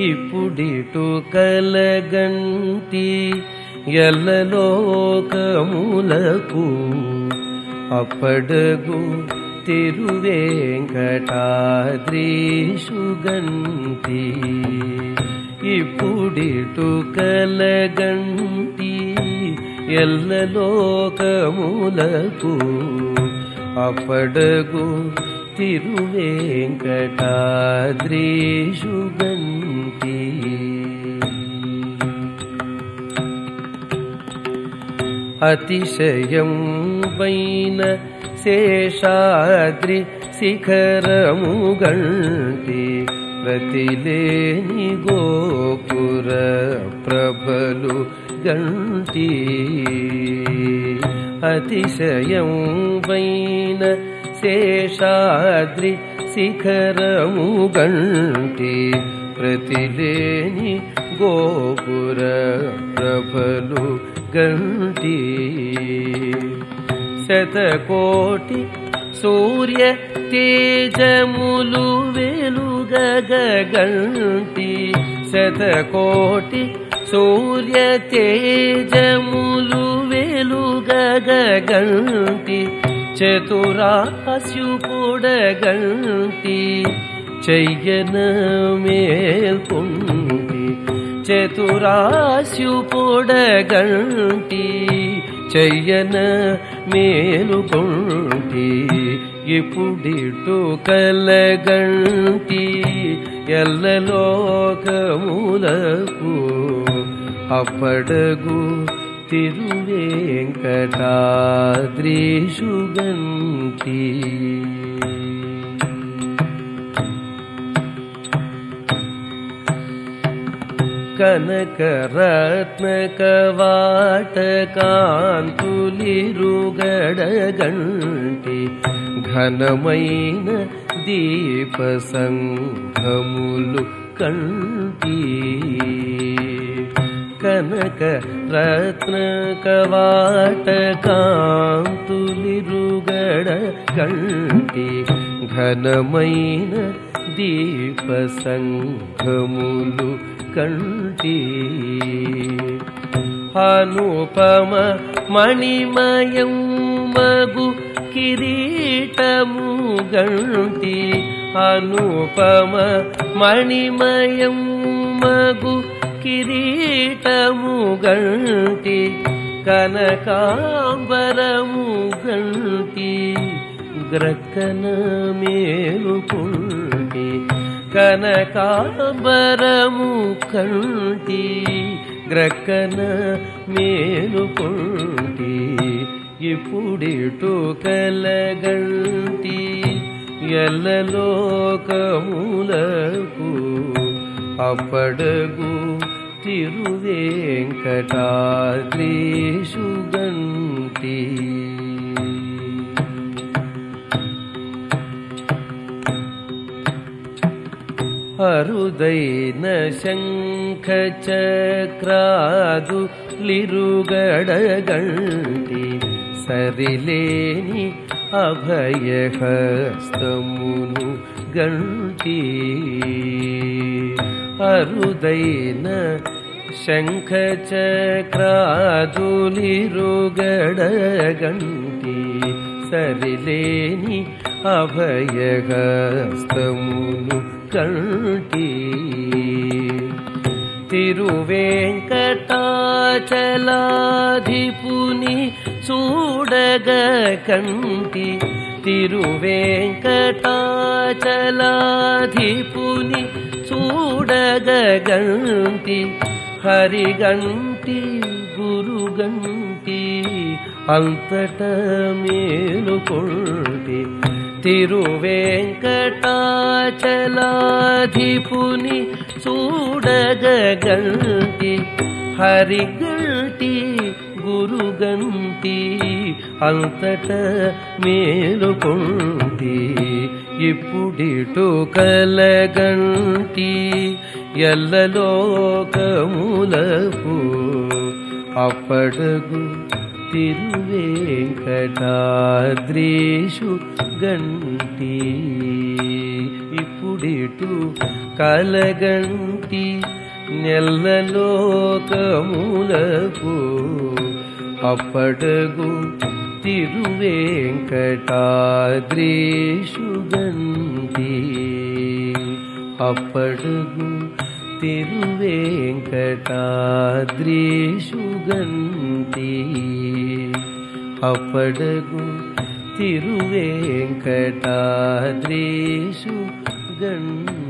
ఇప్పుడిటు కలగంటి ఎల్లలోకములకు అప్పడగు తిరువేంకటాద్రీషుగంటి ఇప్పుడిటు కలగంటి ఎల్లలోకములకు అప్పడగు తిరువేంకటాద్రీషుగంటి अतिशयं वैन सेषाद्रि प्रतिलेनि गोपुर प्रबलु गन्ति। अतिशयं वैन सेषाद्रि शिखरमुगणन्ति శేషాద్రి శిఖరము గంటి ప్రతిలేని గోపుర ప్రభలు గంటి శతకోటి సూర్య తేజములు వెలుగగంటి శతకోటి సూర్య తేజములు వెలుగగంటి చతురాస్యు పొడగంటి ചെയ്യനമേൽപ്പൊണ്ടി చతురాశు పొడగంటి చెయ్యన మేలు కొంటి ఇప్పుడిటు కలగంటి ఎల్లలోకములకు అప్పడగు తిరువేంకటాద్రీషుగంటి. कनकरत्नकवाटकान्तुलिरुगडगण्टि कवाट दीपसङ्घमुलु घनमयीन दीपसङ्गु कण्टि कनकरत्न कवाट दीपसङ्घमुलु कण्ठी। अनुपम मणिमयं मगु किरीटमु गणति अनुपम मणिमयं मगु किरीटमु गणति कनकाम्बरमु गणति కిరీటము గంటి కనకాంబరము గ్రక్కన మేలుకుంటి కనకాంబరము కంటి గ్రక్కన మేలుకుంటి ఇప్పుడిటు కలగంటి ఎల్లలోకములకు అప్పడగు తిరువేంకటాద్రీషుగంటి അരുദൈ ശംഖചക്രാദു ലിരുഗടകണ്ടി സരിലേനി അഭയഹസ്തമുനു ഗണ്ടി അരുദൈന ശംഖചക്രാതുലിരുഗടകണ്ടി സരിലേനി അഭയഹസ്തമുനു ण्टि तिरुवेङ्कटा चलाधिपुनि கண்டி चलाधिपुनि चोडगन्ति हरिगण् गुरुगन्ति अन्ततमेलुकुन्ति తిరువేంకటాచలాధిపుని చూడగంటి హరిగంటి గురుగంటి అంతట మేలుకొంటి ఇప్పుడిటు కలగంటి ఎల్లలోకములకు అప్పడగు తిరువేంకటాద్రీషు గంటి ఇప్పుడు ఇప్పుడిటు కలగంటి నెల్లలోకములకు అప్పడగు तिरुवेङ्कटाद्रेषु गन्ति अपडु तिरुवेङ्कटाद्रेषु गण्